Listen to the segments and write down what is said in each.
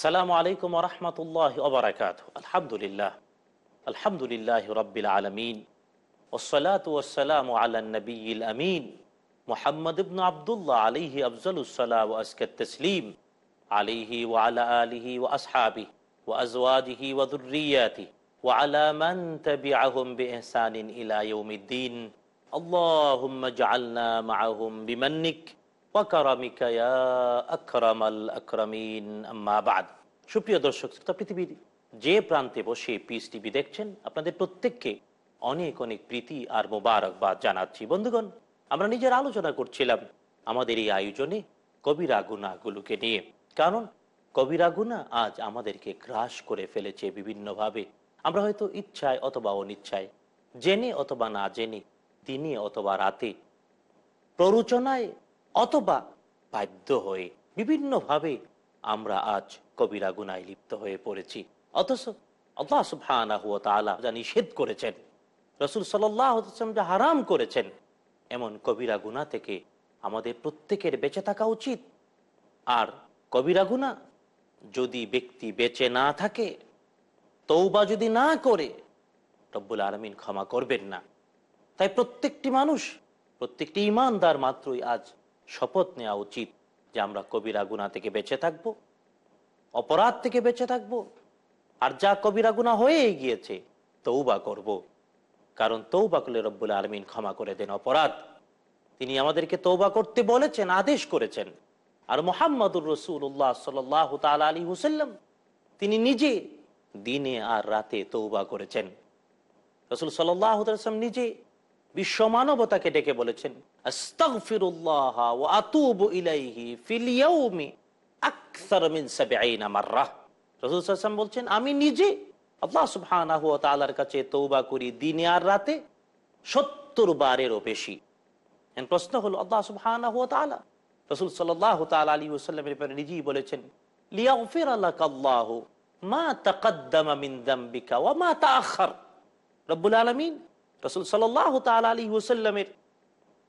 السلام عليكم ورحمة الله وبركاته. الحمد لله. الحمد لله رب العالمين. والصلاة والسلام على النبي الأمين محمد بن عبد الله عليه أفضل الصلاة وأزكى التسليم. عليه وعلى آله وأصحابه وأزواجه وذرياته وعلى من تبعهم بإحسان إلى يوم الدين. اللهم اجعلنا معهم بمنك সুপ্রিয় দর্শক পৃথিবীর যে প্রান্তে বসে পিস টিভি দেখছেন, আপনাদের প্রত্যেককে অনেক অনেক প্রীতি আর মোবারকবাদ জানাচ্ছি। বন্ধুগণ, আমরা নিজের আলোচনা করছিলাম আমাদের এই আয়োজনে কবিরা গুনাগুলোকে নিয়ে। কারণ কবিরা গুনা আজ আমাদেরকে গ্রাস করে ফেলেছে বিভিন্নভাবে। আমরা হয়তো ইচ্ছায় অথবা অনিচ্ছায়, জেনে অথবা না জেনে, দিনে অথবা রাতে, প্ররোচনায় অথবা বাধ্য হয়ে বিভিন্নভাবে আমরা আজ কবিরা গুনায় লিপ্ত হয়ে পড়েছি। অথচ আল্লাহ সুবহানাহু ওয়া তাআলা যা নিষেধ করেছেন, রসুল সাল্লাহ যা হারাম করেছেন, এমন কবিরা গুনা থেকে আমাদের প্রত্যেকের বেঁচে থাকা উচিত। আর কবিরা গুনা যদি ব্যক্তি বেঁচে না থাকে তৌবা যদি না করে, রব্বুল আলমিন ক্ষমা করবেন না। তাই প্রত্যেকটি মানুষ, প্রত্যেকটি ইমানদার মাত্রই আজ শপথ নেওয়া উচিত যে আমরা কবিরা গুণা থেকে বেঁচে থাকব, অপরাধ থেকে বেঁচে থাকব, আর যা কবিরা গুণা হয়ে গিয়েছে তৌবা করব। কারণ তৌবা করলে রব্বুল আলমিন ক্ষমা করে দেন অপরাধ। তিনি আমাদেরকে তৌবা করতে বলেছেন, আদেশ করেছেন। আর মোহাম্মদুর রসুল্লাহ সাল তাল আলী হুসাল্লাম তিনি নিজে দিনে আর রাতে তৌবা করেছেন। রসুল সাল্লাম নিজে বিশ্ব মানবতাকে ডেকে বলেছেন বলছেন, আমি নিজে আল্লাহ সুবহানার কাছে তৌবা করি দিনে আর রাতে সত্তর বারেরও বেশি। প্রশ্ন হলো, আল্লাহ সুবহান রসুল সাল্লাহ তাল আলী ওসাল্লামের ব্যাপারে নিজেই বলেছেন, লিয়াগফির আল্লাহ মা তাকাদ্দামা মিন দাম্বিকা ওয়া মা তাআখার রব্বুল আলামিন রসুল সাল্লাহ তাল আলী হুসাল্লামের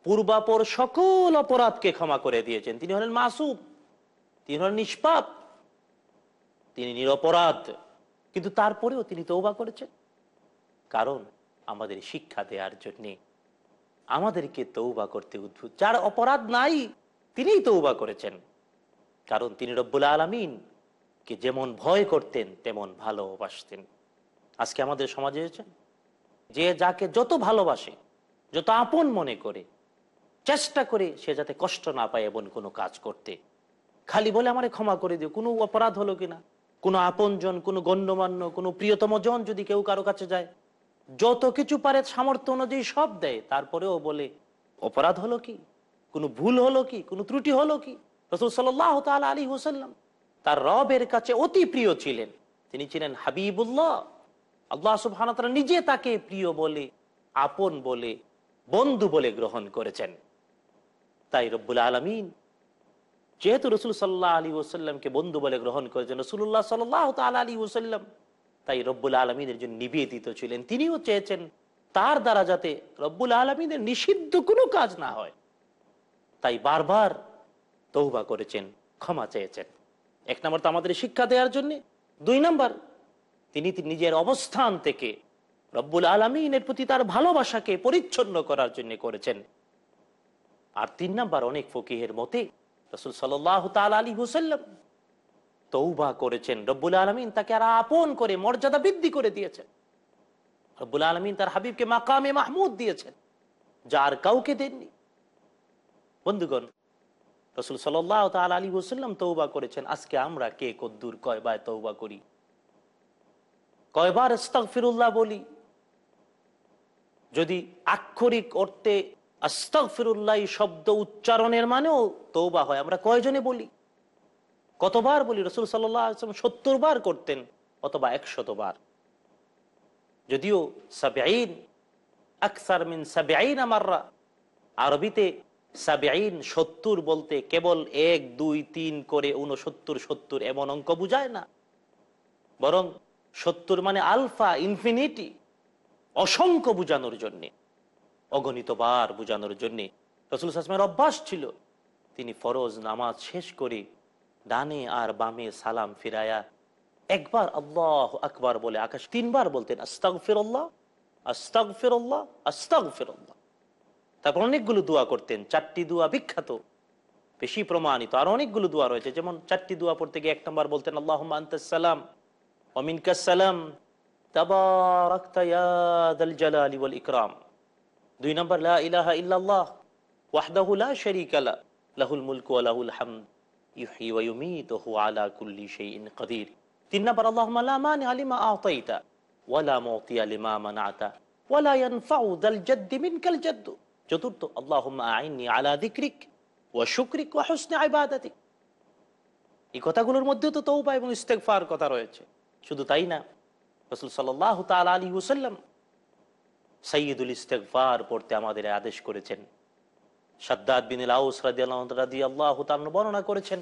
পূর্বাপর সকল অপরাধকে ক্ষমা করে দিয়েছেন। তিনি হলেন মাসুম, তিনি হলেন নিষ্পাপ, তিনি নিরপরাধ। কিন্তু তারপরেও তিনি তৌবা করেছেন। কারণ আমাদের শিক্ষা দেওয়ার জন্যে আমাদেরকে তৌবা করতে উদ্ভুত। যার অপরাধ নাই, তিনিই তৌবা করেছেন। কারণ তিনি রব্বুল আলমিন কে যেমন ভয় করতেন, তেমন ভালোবাসতেন। আজকে আমাদের সমাজে হয়েছেন যে যাকে যত ভালোবাসে, যত আপন মনে করে, চেষ্টা করে সে যাতে কষ্ট না পায় এমন কোনো কাজ করতে। খালি বলে আমারে ক্ষমা করে দিও, কোনো অপরাধ হলো কিনা? কোনো আপনজন, কোনো গণ্যমান্য, কোনো প্রিয়তম জন যদি কেউ কারও কাছে যায়, যত কিছু পারে সামর্থ্য অনুযায়ী সব দেয়, তারপরেও বলে, অপরাধ হলো কি? কোনো ভুল হলো কি? কোনো ত্রুটি হলো কি? রসুল সাল্লাহ তাল আলী হুসাল্লাম তার রবের কাছে অতি প্রিয় ছিলেন। তিনি ছিলেন হাবিবুল্লাহ। আল্লাহ সুবহান নিজে তাকে প্রিয় বলে, আপন বলে, বন্ধু বলে গ্রহণ করেছেন। তাই রব্বুল আলমিন যেহেতু রসুল সাল্লাহ আলী ওসাল্লামকে বন্ধু বলে গ্রহণ করেছেন রসুল্লাহ সাল্লাহ তাল আলী ওসাল্লাম তাই রব্বুল আলমিনের জন্য নিবেদিত ছিলেন। তিনিও চেয়েছেন তার দ্বারা যাতে রব্বুল আলমিনের নিষিদ্ধ কোনো কাজ না হয়। তাই বারবার তৌবা করেছেন, ক্ষমা চেয়েছেন। এক নম্বর তো আমাদের শিক্ষা দেওয়ার জন্য। দুই নম্বর তিনি নিজের অবস্থান থেকে রব্বুল আলমিনের প্রতি তার ভালোবাসাকে পরিচ্ছন্ন করার জন্য করেছেন। আর তিন নাম্বার, অনেক ফকিহের মতে রসুল সাল্লাহ আলী হুসাল্লাম তৌবা করেছেন। রব্বুল আলমিন তাকে আর আপন করে মর্যাদা বৃদ্ধি করে দিয়েছেন। রব্বুল আলমিন তার হাবিবকে মাকামে মাহমুদ দিয়েছেন, যার কাউকে দেননি। বন্ধুগণ, রসুল সাল্লাহ তাল আলী হুসাল্লাম তৌবা করেছেন। আজকে আমরা কে কদ্দুর কয় বা তৌবা করি? কয়বার ইস্তাগফিরুল্লাহ বলি? যদি আক্ষরিক অর্থে আস্তাগফিরুল্লাহ শব্দ উচ্চারণের মানেও তৌবা হয়, আমরা কয়জনে বলি? কতবার বলি? রসুল সাল্লাম সত্তর বার করতেন, অথবা একশত বার। যদিও সাবেইন আকসার মিন সাবেইন আমাররা আরবিতে সাবেইন সত্তর বলতে কেবল এক, দুই, তিন করে উনসত্তর সত্তর এমন অঙ্ক বুঝায় না। বরং সত্তর মানে আলফা ইনফিনিটি, অসংখ্য বুঝানোর জন্যে অগণিত বার বুঝানোর জন্যে। রসুল আসলামের অভ্যাস ছিল, তিনি ফরজ নামাজ শেষ করে ডানে আর বামে সালাম ফিরায়া একবার আল্লাহ আকবার বলে আকাশ তিনবার বলতেন আস্তাগ ফিরল্লাহ আস্তাগ ফিরল্লাহ আস্তাগ ফিরল্লাহ তারপর অনেকগুলো দোয়া করতেন, চারটি দোয়া বিখ্যাত, বেশি প্রমাণিত। আর অনেকগুলো দোয়া রয়েছে, যেমন চারটি দোয়া পড়তে গিয়ে এক নম্বর বলতেন আল্লাহ আন্তাসালাম অমিনকাসালাম জালালি ওয়াল ইকরাম দুই নম্বর, লা ইলাহা ইল্লাল্লাহ, ওয়াহদাহু লা শারীকা লা, লাহুল মুলকু ওয়া লাহুল হামদ, ইউহয়ি ওয়া ওয়া আলা কুল্লি শাইইন কাদির তিন নম্বর, আল্লাহুম্মা লা মানিআ লিমা আ'তাইতা ওয়া লা মু'তিয়া লিমা মানা'তা ওয়া লা ইয়ানফাউ যাল জাদ্দি মিনকাল জাদ্দ চতুর্থ, আল্লাহুম্মা আইন্নি আলা ওয়া শুকরিক ওয়া হুসনি ইবাদাতিক. এই কথাগুলোর মধ্যে তো তৌবা এবং ইস্তেগফার কথা রয়েছে। শুধু তাই না, রসুল সাল্লাহ তাল আলী হুসাল্লাম সৈয়দুল ইস্তেকফার পড়তে আমাদের আদেশ করেছেন। সাদ্দাদ বিন আউস রাদি আল্লাহ বর্ণনা করেছেন।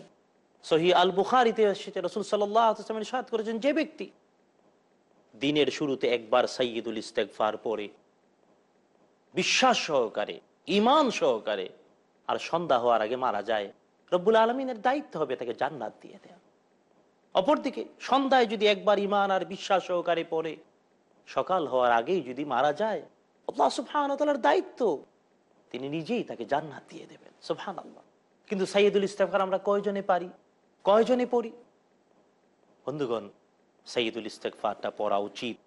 সহি আল বুখারিতে এসেছে, রসুল সাল্লামের সাদ করেছেন, যে ব্যক্তি দিনের শুরুতে একবার সৈয়দুল ইস্তেকফার পড়ে, বিশ্বাস সহকারে ইমান সহকারে, আর সন্ধ্যা হওয়ার আগে মারা যায়, রব্বুল আলমিনের দায়িত্ব হবে তাকে জান্নাত দিয়ে দেয়া। অপরদিকে, সন্ধ্যায় যদি একবার ইমান আর বিশ্বাস সহকারে পড়ে, সকাল হওয়ার আগেই যদি মারা যায়, আল্লাহ দায়িত্ব, তিনি নিজেই তাকে জান্নাত দিয়ে দেবেন সুফান আল্লাহ কিন্তু সাইয়দুল ইস্তেফার আমরা কয়জনে পারি? কয়জনে পড়ি? বন্ধুগণ সাইয়দুল ইস্তেকফারটা পড়া উচিত,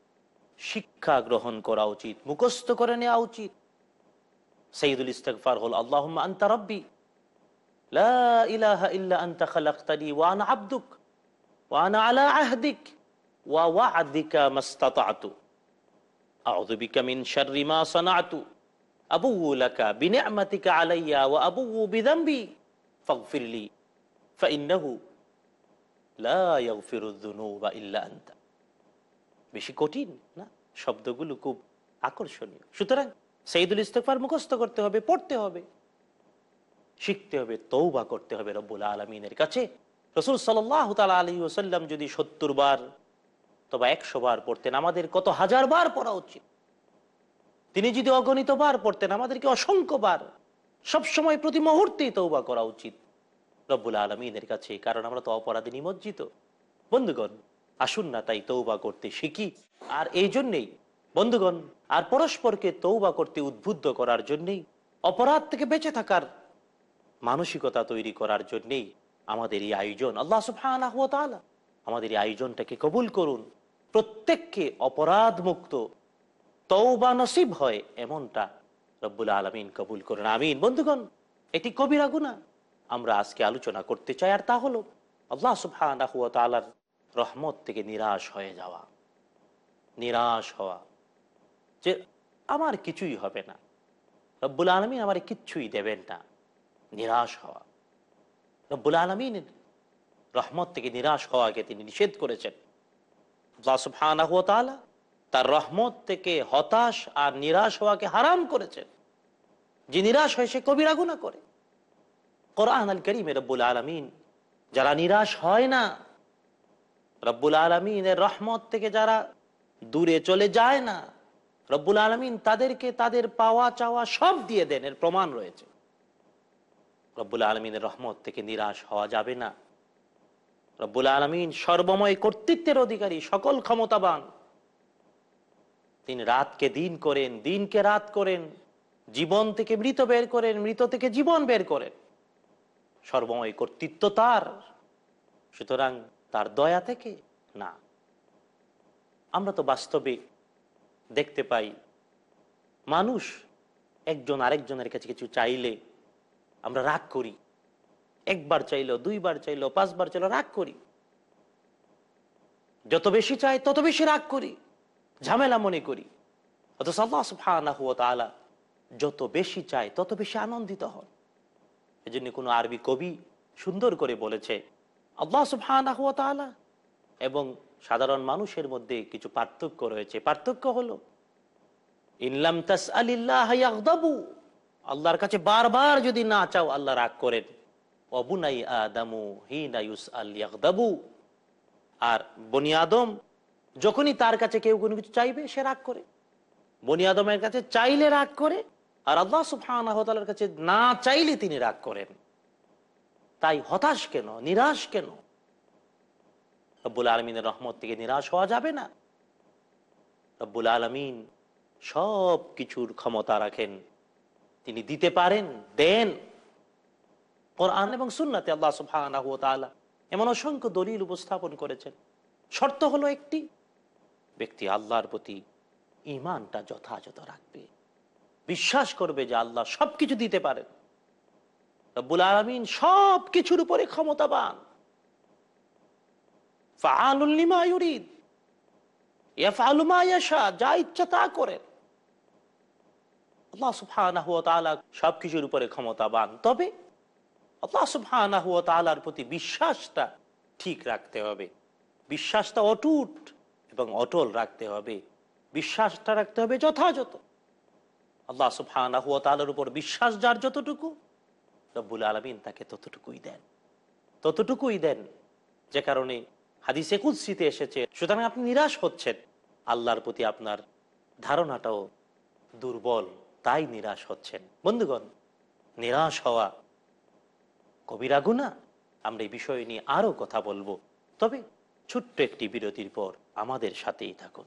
শিক্ষা গ্রহণ করা উচিত, মুখস্থ করে নেওয়া উচিত। সৈয়দুল ইস্তেকফার হল আল্লাহ আন্তা রব্বি ইলাহা ইল্লা আন্তা খালাক্তানি ওয়ানা আব্দুক। লা বেশি কঠিন, না? শব্দগুলো খুব আকর্ষণীয়। সুতরাং সেইদুল ইস্তফার মুখস্থ করতে হবে, পড়তে হবে, শিখতে হবে তৌবা করতে হবে রব্বুল আলমিনের কাছে। রসুল সাল্লাহ তালা আলী ওসাল্লাম যদি সত্তর বার তবে একশো বার পড়তেন, আমাদের কত হাজার বার পড়া উচিত? তিনি যদি অগণিত বার পড়তেন, আমাদেরকে অসংখ্য বার সবসময় প্রতি মুহূর্তেই তৌবা করা উচিত। রব্বুল আলমিনের কাছে, কারণ আমরা তো অপরাধে নিমজ্জিত। বন্ধুগণ, আসুন না তাই তৌবা করতে শিখি। আর এই জন্যেই, বন্ধুগণ, আর পরস্পরকে তৌবা করতে উদ্বুদ্ধ করার জন্যেই, অপরাধ থেকে বেঁচে থাকার মানসিকতা তৈরি করার জন্যেই আমাদের এই আয়োজন। আল্লাহ সুফান আমাদের এই আয়োজনটাকে কবুল করুন। প্রত্যেককে অপরাধ মুক্ত তৌবা নসিব হয় এমনটা রব্বুল আলমিন কবুল করুন। আমিন। বন্ধুগণ, এটি কবিরা গুণা আমরা আজকে আলোচনা করতে চাই, আর তা হলো আল্লাহ সুফান রহমত থেকে নিরাশ হয়ে যাওয়া। নিরাশ হওয়া যে আমার কিছুই হবে না। রব্বুল আলমিন আমার কিচ্ছুই দেবেন না। নিরাশ হওয়া। রব্বুল আলমিনের রহমত থেকে নিরাশ হওয়াকে তিনি নিষেধ করেছেন। তার রহমত থেকে হতাশ আর নিরাশ হওয়াকে হারাম করেছেন। যে নিরাশ হয় সে কবিরা গুণা করে। কোরআন আল করিমে রব্বুল আলমিন যারা নিরাশ হয় না, রব্বুল আলমিনের রহমত থেকে যারা দূরে চলে যায় না, রব্বুল আলমিন তাদেরকে তাদের পাওয়া চাওয়া সব দিয়ে দেন, এর প্রমাণ রয়েছে। রব্বুল আলমিনের রহমত থেকে নিরাশ হওয়া যাবে না। রব্বুল আলমিন সর্বময় কর্তৃত্বের অধিকারী, সকল ক্ষমতাবান। তিনি রাতকে দিন করেন, দিনকে রাত করেন, জীবন থেকে মৃত বের করেন, মৃত থেকে জীবন বের করেন। সর্বময় কর্তৃত্ব তার, সুতরাং তার দয়া থেকে না। আমরা তো বাস্তবে দেখতে পাই, মানুষ একজন আরেকজনের কাছে কিছু চাইলে আমরা রাগ করি। একবার চাইলো দুইবার চাইলো পাঁচবার চাইলো রাগ করি। যত বেশি চাই, তত বেশি রাগ করি। ঝামেলা মনে করি। অথচ আল্লাহ সুবহানাহু ওয়া তাআলা যত বেশি চায়, তত বেশি আনন্দিত হন। এজন্য কোনো আরবি কবি সুন্দর করে বলেছে, আল্লাহ সুবহানাহু ওয়া তাআলা এবং সাধারণ মানুষের মধ্যে কিছু পার্থক্য রয়েছে। পার্থক্য হলো ইনলাম তাস আলিল্লাহ আল্লাহর কাছে বারবার যদি না চাও, আল্লাহ রাগ করেন। অবুনাই আদামু হিনা ইউস আল ইয়াগদাবু। আর বনি আদম, যখনই তার কাছে কেউ কোনো কিছু চাইবে, সে রাগ করে। বনি আদমের কাছে চাইলে রাগ করে, আর আল্লাহ সুফানার কাছে না চাইলে তিনি রাগ করেন। তাই হতাশ কেন? নিরাশ কেন? রব্বুল আলমিনের রহমত থেকে নিরাশ হওয়া যাবে না। রব্বুল আলমিন সব কিছুর ক্ষমতা রাখেন। তিনি দিতে পারেন, দেন। কোরআন এবং সুন্নাতে আল্লাহ সুবহানাহু ওয়া তাআলা এমন অসংখ্য দলিল উপস্থাপন করেছেন। শর্ত হলো একটি, ব্যক্তি আল্লাহর প্রতি ইমানটা যথাযথ রাখবে। বিশ্বাস করবে যে আল্লাহ সবকিছু দিতে পারেন। রব্বুল আলমিন সব কিছুর উপরে ক্ষমতাবান। ফাআলুল লিমা ইউরিদ, ইয়াফআলু মা ইয়াশা, যা ইচ্ছা তা করেন। আল্লাহ সুবহানাহু ওয়া তাআলা সবকিছুর উপরে ক্ষমতাবান। তবে আল্লাহ সুবহানাহু ওয়া তাআলার প্রতি বিশ্বাসটা ঠিক রাখতে হবে। বিশ্বাসটা অটুট এবং অটল রাখতে হবে। বিশ্বাসটা রাখতে হবে যথাযথ। আল্লাহ সুবহানাহু ওয়া তাআলার উপর বিশ্বাস যার যতটুকু, রব্বুল আলামিন তাকে ততটুকুই দেন। ততটুকুই দেন। যে কারণে হাদিসে কুৎসিতে এসেছে, সুতরাং আপনি নিরাশ হচ্ছেন। আল্লাহর প্রতি আপনার ধারণাটাও দুর্বল। তাই নিরাশ হচ্ছেন। বন্ধুগণ, নিরাশ হওয়া কবিরা গুণা আমরা এই বিষয় নিয়ে আরও কথা বলব। তবে ছোট্ট একটি বিরতির পর আমাদের সাথেই থাকুন।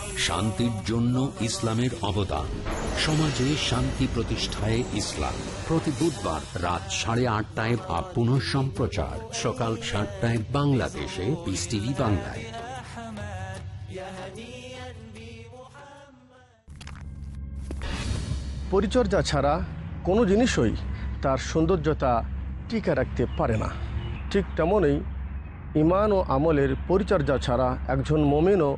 শান্তির জন্য ইসলামের অবদান। সমাজে শান্তি প্রতিষ্ঠায় ইসলাম। প্রতি বুধবার রাত সাড়ে আটটায় বা পুনঃ সম্প্রচার। সকাল সাতটায় বাংলাদেশে পিস টিভি বাংলায়। পরিচর্যা ছাড়া কোনো জিনিসই তার সৌন্দর্যতা টিকে রাখতে পারে না। ঠিক তেমনই ইমান ও আমলের পরিচর্যা ছাড়া একজন মমিনও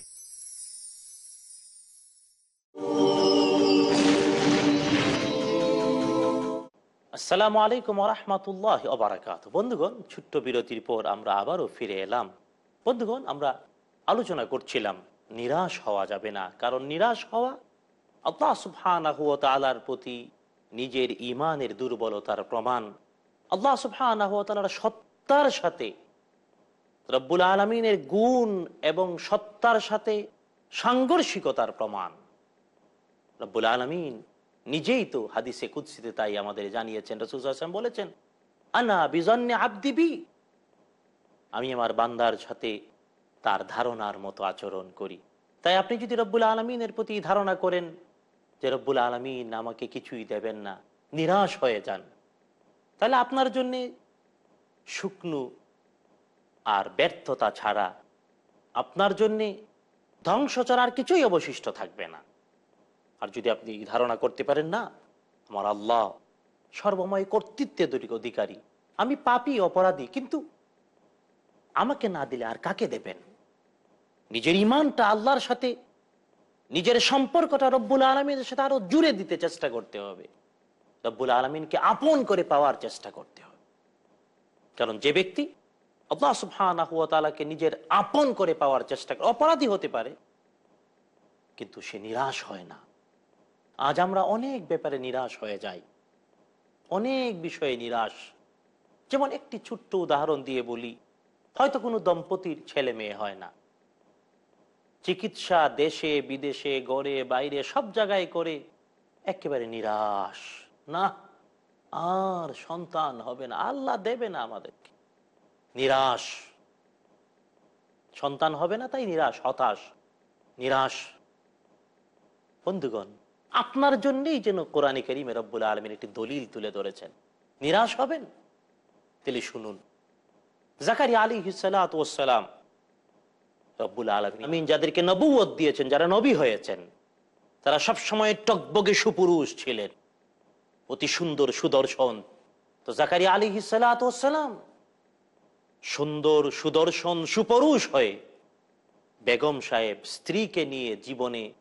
আসসালামু আলাইকুম রহমতুল্লাহ অবরাকাত বন্ধুগণ, ছোট্ট বিরতির পর আমরা আবারও ফিরে এলাম। বন্ধুগণ, আমরা আলোচনা করছিলাম, নিরাশ হওয়া যাবে না, কারণ নিরাশ হওয়া আল্লাহ সুবহানাহু ওয়া তাআলার প্রতি নিজের ইমানের দুর্বলতার প্রমাণ। আল্লাহ সুবহানাহু ওয়া তাআলার সত্তার সাথে, রব্বুল আলমিনের গুণ এবং সত্তার সাথে সাংঘর্ষিকতার প্রমাণ। রব্বুল আলমিন নিজেই তো হাদিসে কুৎসিতে তাই আমাদের জানিয়েছেন, রসুল বলেছেন, আনা বিজন্যে আবদিবি আমি আমার বান্দার সাথে তার ধারণার মতো আচরণ করি। তাই আপনি যদি রব্বুল আলমিনের প্রতি ধারণা করেন যে রব্বুল আলমিন আমাকে কিছুই দেবেন না, নিরাশ হয়ে যান, তাহলে আপনার জন্য শুকনো আর ব্যর্থতা ছাড়া আপনার জন্যে ধ্বংস ছাড়ার কিছুই অবশিষ্ট থাকবে না। আর যদি আপনি ধারণা করতে পারেন, না, আমার আল্লাহ সর্বময় কর্তৃত্বের অধিকারী। আমি পাপি, অপরাধী, কিন্তু আমাকে না দিলে আর কাকে দেবেন? নিজের ইমানটা আল্লাহর সাথে, নিজের সম্পর্কটা রব্বুল আলমীর সাথে আরও জুড়ে দিতে চেষ্টা করতে হবে। রব্বুল আলমিনকে আপন করে পাওয়ার চেষ্টা করতে হবে। কারণ যে ব্যক্তি আল্লাহ সুবহানাকে নিজের আপন করে পাওয়ার চেষ্টা করে, অপরাধী হতে পারে, কিন্তু সে নিরাশ হয় না। আজ আমরা অনেক ব্যাপারে নিরাশ হয়ে যাই। অনেক বিষয়ে নিরাশ। যেমন একটি ছোট্ট উদাহরণ দিয়ে বলি, হয়তো কোনো দম্পতির ছেলে মেয়ে হয় না। চিকিৎসা দেশে, বিদেশে, গড়ে, বাইরে, সব জায়গায় করে একেবারে নিরাশ। না, আর সন্তান হবে না। আল্লাহ দেবে না আমাদেরকে। নিরাশ। সন্তান হবে না, তাই নিরাশ, হতাশ। নিরাশ। বন্ধুগণ আপনার জন্যই যেন কোরআনী করিমে রব্বুল আলমিন একটি দলিল তুলে ধরেছেন। নিরাশ হবেন? তাহলে শুনুন। জাকারি আলী হিসালাম রব্বুল আলমিন যাদেরকে নবুয়ত দিয়েছেন, যারা নবী হয়েছেন, তারা সব সময় টকবগে সুপুরুষ ছিলেন। অতি সুন্দর সুদর্শন। তো জাকারি আলী হিসালাম সুন্দর সুদর্শন সুপুরুষ হয়ে বেগম সাহেব স্ত্রীকে নিয়ে জীবনে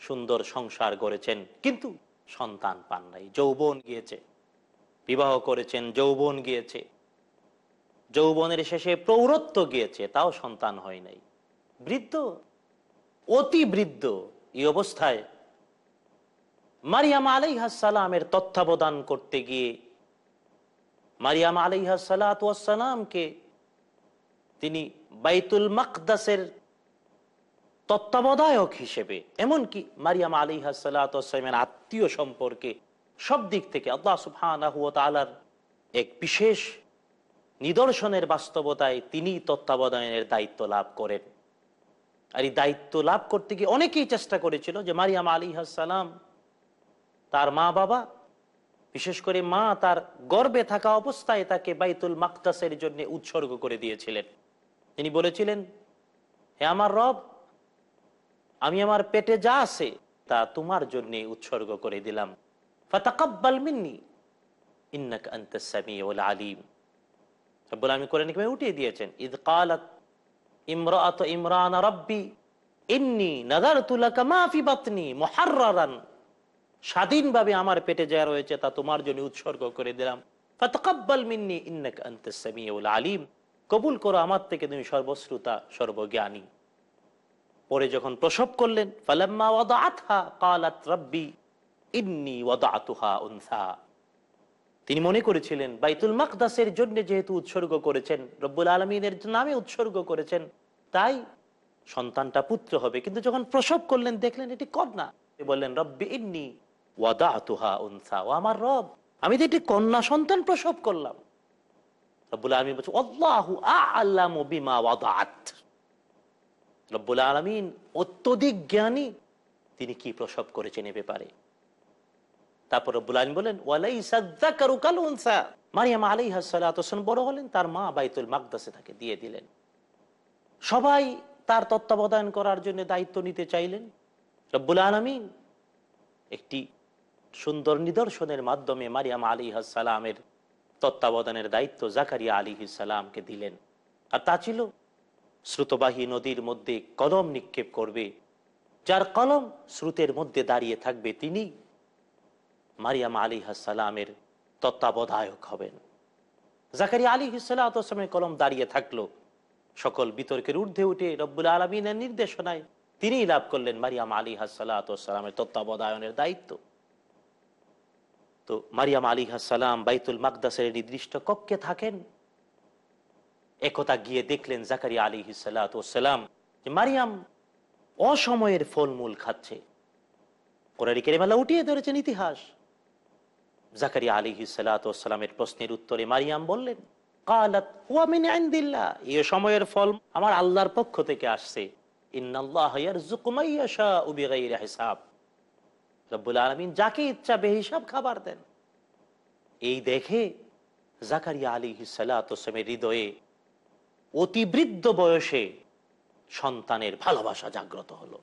সুন্দর সংসার গড়েছেন কিন্তু সন্তান পান নাই, যৌবন গিয়েছে। বিবাহ করেছেন, যৌবন গিয়েছে। যৌবনের শেষে প্রৌরত্ব গিয়েছে, তাও সন্তান হয় নাই। বৃদ্ধ, অতি বৃদ্ধ এই অবস্থায় মারিয়াম আলাইহাসালামের তত্ত্বাবধান করতে গিয়ে মারিয়াম আলাইহাসালামকে তিনি বাইতুল মাকদাসের তত্ত্বাবধায়ক হিসেবে, এমনকি মারিয়াম আলী হাসালামের আত্মীয় সম্পর্কে সব দিক থেকে আল্লাহ সুফানার এক বিশেষ নিদর্শনের বাস্তবতায় তিনি তত্ত্বাবধানের দায়িত্ব লাভ করেন। আর এই দায়িত্ব লাভ করতে গিয়ে অনেকেই চেষ্টা করেছিল যে মারিয়াম আলী হাসালাম তার মা বাবা, বিশেষ করে মা তার গর্বে থাকা অবস্থায় তাকে বাইতুল মাকতাসের জন্য উৎসর্গ করে দিয়েছিলেন। তিনি বলেছিলেন, হে আমার রব আমি আমার পেটে যা আছে, তা তোমার জন্য উৎসর্গ করে দিলাম। ফাতাকাব্বাল মিন্নি, ইন্নাক আনতাস সামিউল আলিম। রব্বুল আলামিন কোরআনে কীভাবে উঠিয়ে দিয়েছেন, ইদ কালাত ইমরাআতু ইমরান রাব্বি, ইন্নী নাযারতু লাকা মা ফি বাতনি মুহাররারান। স্বাধীনভাবে আমার পেটে যা রয়েছে, তা তোমার জন্য উৎসর্গ করে দিলাম। ফাতাকাব্বাল মিন্নি, ইন্নাকা আনতাস সামিউল আলিম। কবুল করো, আমার থেকে তুমি সর্বশ্রোতা, সর্বজ্ঞানী। পরে যখন প্রসব করলেন তিনি মনে করেছিলেন, বাইতুল মাকদাসের জন্য যেহেতু উৎসর্গ করেছেন, রব্বুল আলমিনের নামে উৎসর্গ করেছেন, তাই সন্তানটা পুত্র হবে। কিন্তু যখন প্রসব করলেন, দেখলেন এটি কন্যা। বললেন, রব্বি ইন্নি ওয়াদা আতুহা উনসা, ও আমার রব, আমি তো এটি কন্যা সন্তান প্রসব করলাম। রব্বুল আলমী বলছে আল্লাহু ওয়াদাত রব্বুল আলমিন অত্যধিক জ্ঞানী। তিনি কি প্রসব করেছেন এ ব্যাপারে? তারপর রব্বুল আলম বলেন মারিয়াম আলী হাসান বড় হলেন, তার মা বাইতুল মাকদাসে তাকে দিয়ে দিলেন। সবাই তার তত্ত্বাবধান করার জন্য দায়িত্ব নিতে চাইলেন। রব্বুল আলমিন একটি সুন্দর নিদর্শনের মাধ্যমে মারিয়াম আলী হাসালামের তত্ত্বাবধানের দায়িত্ব জাকারিয়া আলী সালামকে দিলেন। আর তা ছিল শ্রুতবাহী নদীর মধ্যে কলম নিক্ষেপ করবে। যার কলম স্রোতের মধ্যে দাঁড়িয়ে থাকবে তিনি মারিয়াম আলী হাসালামের তত্ত্বাবধায়ক হবেন। জাকারি আলী হিসালামের কলম দাঁড়িয়ে থাকল। সকল বিতর্কের ঊর্ধ্বে উঠে রব্বুল আলমিনের নির্দেশনায় তিনিই লাভ করলেন মারিয়াম আলী হাসালামের তত্ত্বাবধায়নের দায়িত্ব। তো মারিয়াম আলী হাসালাম বাইতুল মাকদাসের নির্দিষ্ট কক্ষে থাকেন। একথা গিয়ে দেখলেন জাকারিয়া আলী হিসালাম যে মারিয়াম অসময়ের ফলমূল খাচ্ছে। কোরআন কেরিমালা উঠিয়ে ধরেছেন ইতিহাস। জাকারিয়া আলী হিসালামের প্রশ্নের উত্তরে মারিয়াম বললেন, কালাত সময়ের ফল আমার আল্লাহর পক্ষ থেকে আসছে যাকে ইচ্ছা বেহিসাব খাবার দেন এই দেখে জাকারিয়া আলী হিসালামের হৃদয়ে অতিবৃদ্ধ বয়সে সন্তানের ভালোবাসা জাগ্রত হলো।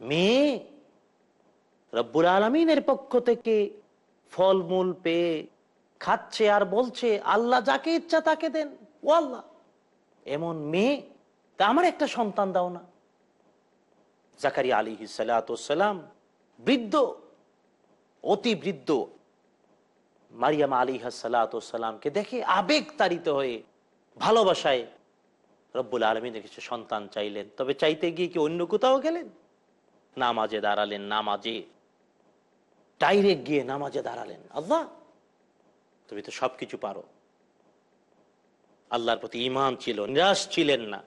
মেয়ে রব্বুল আলমিনের পক্ষ থেকে ফলমূল পেয়ে খাচ্ছে আর বলছে, আল্লাহ যাকে ইচ্ছা তাকে দেন। ও আল্লাহ। এমন মেয়ে, তা আমার একটা সন্তান দাও না। জাকারি আলী সালাম বৃদ্ধ অতি বৃদ্ধ মারিয়াম আলী হাসালাতামকে দেখে আবেগ তাড়িত হয়ে ভালোবাসায় রব্বুল আলমিনের কিছু সন্তান চাইলেন, তবে চাইতে গিয়ে কি অন্য কোথাও গেলেন? নামাজে দাঁড়ালেন, নামাজে। ডাইরেক্ট গিয়ে নামাজে দাঁড়ালেন। আল্লাহ, তুমি তো সবকিছু পারো। আল্লাহর প্রতি ইমান ছিল, নিরাশ ছিলেন না।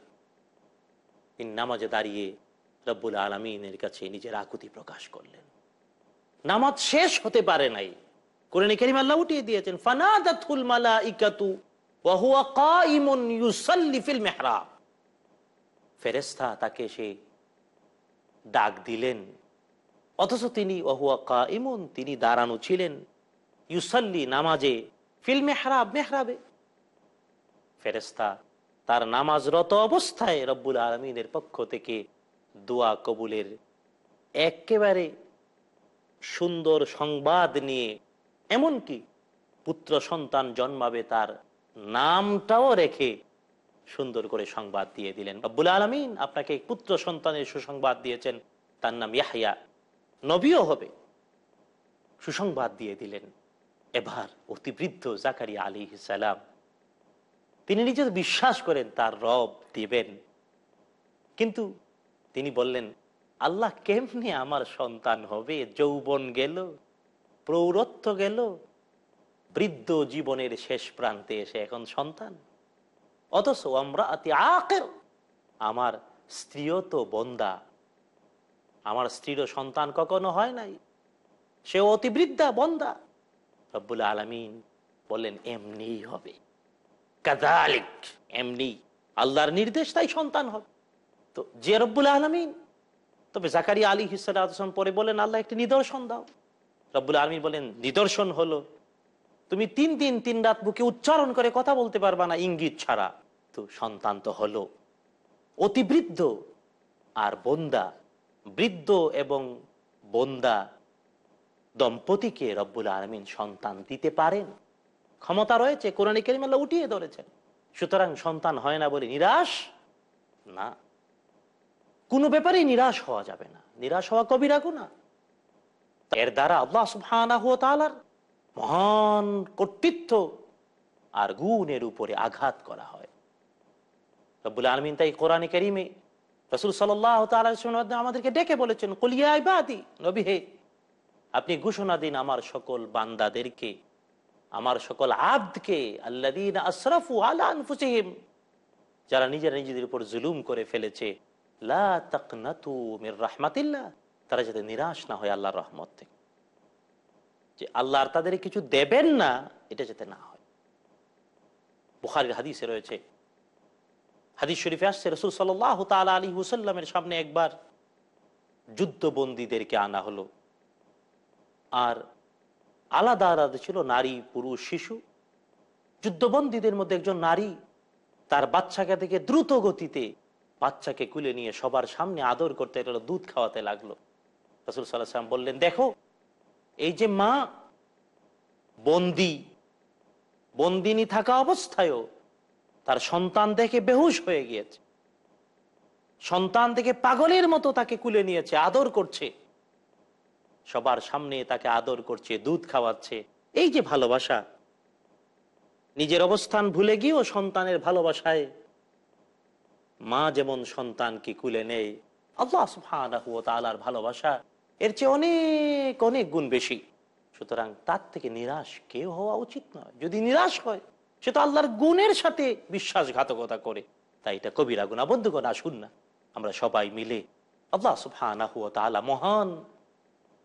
তিনি নামাজে দাঁড়িয়ে রব্বুল আলমিনের কাছে নিজের আকুতি প্রকাশ করলেন। নামাজ শেষ হতে পারে নাই। কোরআন কারিম আল্লাহ উঠিয়ে দিয়েছেন, ফানাদাতুল মালাইকাতু। ওয়া ফেরেশতা তাকে সে ডাক দিলেন। অথচ তিনি ওহুয়া কাইমুন, তিনি দাঁড়ানো ছিলেন ইউসাল্লি নামাজে ফিল মেহরাব, মেহরাবে। ফেরেস্তা তার নামাজরত অবস্থায় রব্বুল আলমিনের পক্ষ থেকে দোয়া কবুলের একেবারে সুন্দর সংবাদ নিয়ে, এমনকি পুত্র সন্তান জন্মাবে তার নামটাও রেখে সুন্দর করে সংবাদ দিয়ে দিলেন। রব্বুল আলমিন আপনাকে পুত্র সন্তানের সুসংবাদ দিয়েছেন। তার নাম ইয়াহিয়া নবীও হবে। সুসংবাদ দিয়ে দিলেন। এবার অতিবৃদ্ধ জাকারি আলী সালাম, তিনি নিজে বিশ্বাস করেন তার রব দিবেন। কিন্তু তিনি বললেন, আল্লাহ কেমনি আমার সন্তান হবে? যৌবন গেল প্রৌরত্ব গেল বৃদ্ধ জীবনের শেষ প্রান্তে এসে এখন সন্তান। অথচ আমরা অতি আকের। আমার স্ত্রীও তো বন্দা। আমার স্ত্রীরও সন্তান কখনো হয় নাই। সে অতিবৃদ্ধা বন্দা। রব্বুল আলমিন বললেন এমনি হবে। কাদালিক এমনি আল্লাহর নির্দেশ তাই সন্তান হবে। তো যে রব্বুল আলমিন, তবে জাকারি আলী হিসাম পরে বলেন আল্লাহ একটি নিদর্শন দাও। রব্বুল আলমিন বলেন নিদর্শন হলো তুমি তিন দিন তিন রাত বুকে উচ্চারণ করে কথা বলতে পারবা না, ইঙ্গিত ছাড়া। তো সন্তান তো হলো। অতিবৃদ্ধ আর বন্দা। বৃদ্ধ এবং বন্দা দম্পতিকে রব্বুল আলমিন সন্তান দিতে পারেন। ক্ষমতা রয়েছে, কোরআন কেরিমাল্লা উঠিয়ে ধরেছেন। সুতরাং সন্তান হয় না বলে নিরাশ? না। কোনো ব্যাপারেই নিরাশ হওয়া যাবে না। নিরাশ হওয়া কবিরা গুণা এর দ্বারা আল্লাহ সুবহানার মহান কর্তৃত্ব আর গুণের উপরে আঘাত করা হয়। রব্বুল আলমিন তাই কোরআনে করিমে রসুল সাল্লাহ আমাদেরকে ডেকে বলেছেন কলিয়াদি নবী হে, আপনি ঘোষণা দিন আমার সকল বান্দাদেরকে, আমার সকল আবদকে আল্লাদিন আশরাফু আলান ফুসিহিম যারা নিজেরা নিজেদের উপর জুলুম করে ফেলেছে, লা তাকনাতু মির রাহমাতিল্লাহ, তারা যাতে নিরাশ না হয় আল্লাহর রহমত থেকে। যে আল্লাহ আর তাদের কিছু দেবেন না, এটা যাতে না হয়। বুখারির হাদিসে রয়েছে। হাদিস শরীফে আসছে, রসুল সাল্লাহ তালা আলী হুসাল্লামের সামনে একবার যুদ্ধবন্দীদেরকে আনা হলো। আর আলাদা আলাদা ছিল নারী, পুরুষ, শিশু। যুদ্ধবন্দীদের মধ্যে একজন নারী তার বাচ্চাকে থেকে দ্রুত গতিতে বাচ্চাকে কুলে নিয়ে সবার সামনে আদর করতে গেল, দুধ খাওয়াতে লাগল। রসুল সাল্লাহ সাল্লাম বললেন, দেখো এই যে মা, বন্দি, বন্দিনী থাকা অবস্থায়ও তার সন্তান দেখে বেহুশ হয়ে গিয়েছে। সন্তান দেখে পাগলের মতো তাকে কুলে নিয়েছে, আদর করছে। সবার সামনে তাকে আদর করছে, দুধ খাওয়াচ্ছে। এই যে ভালোবাসা, নিজের অবস্থান ভুলে গিয়েও সন্তানের ভালোবাসায় মা যেমন সন্তানকে কুলে নেয়, আল্লাহ ভালোবাসা এর চেয়ে অনেক অনেক গুণ বেশি। সুতরাং তার থেকে নিরাশ কেউ হওয়া উচিত নয়। যদি নিরাশ হয়, সে তো আল্লাহর গুণের সাথে বিশ্বাসঘাতকতা করে। তাই এটা কবিরা গুণা বন্ধুগণ আসুন না আমরা সবাই মিলে আল্লাহ সুফানা মহান,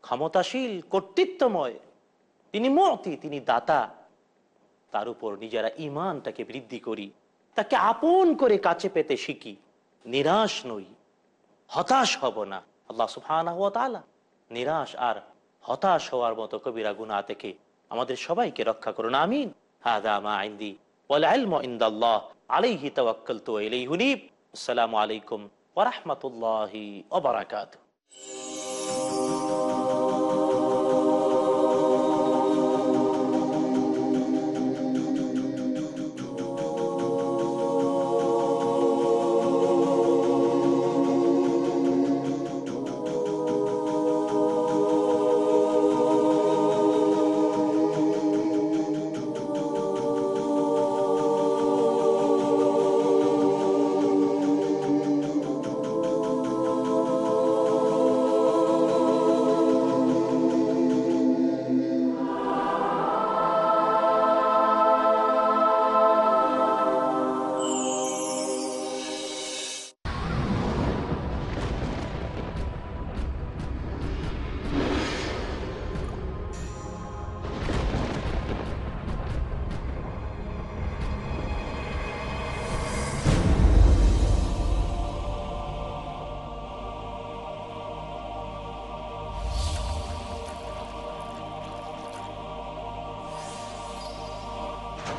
ক্ষমতাশীল, কর্তৃত্বময়, তিনি মতি তিনি দাতা। তার উপর নিজেরা ইমানটাকে বৃদ্ধি করি, তাকে আপন করে কাছে পেতে শিখি। নিরাশ নই, হতাশ হব না, আল্লাহ সুফানা হুয়া তালা নিরাশ আর হতাশ হওয়ার মতো কবিরা গুণা থেকে আমাদের সবাইকে রক্ষা করুন, আমিন। হাদা আলাইহি আসসালামু আলাইকুম ওয়া ওবরাকাত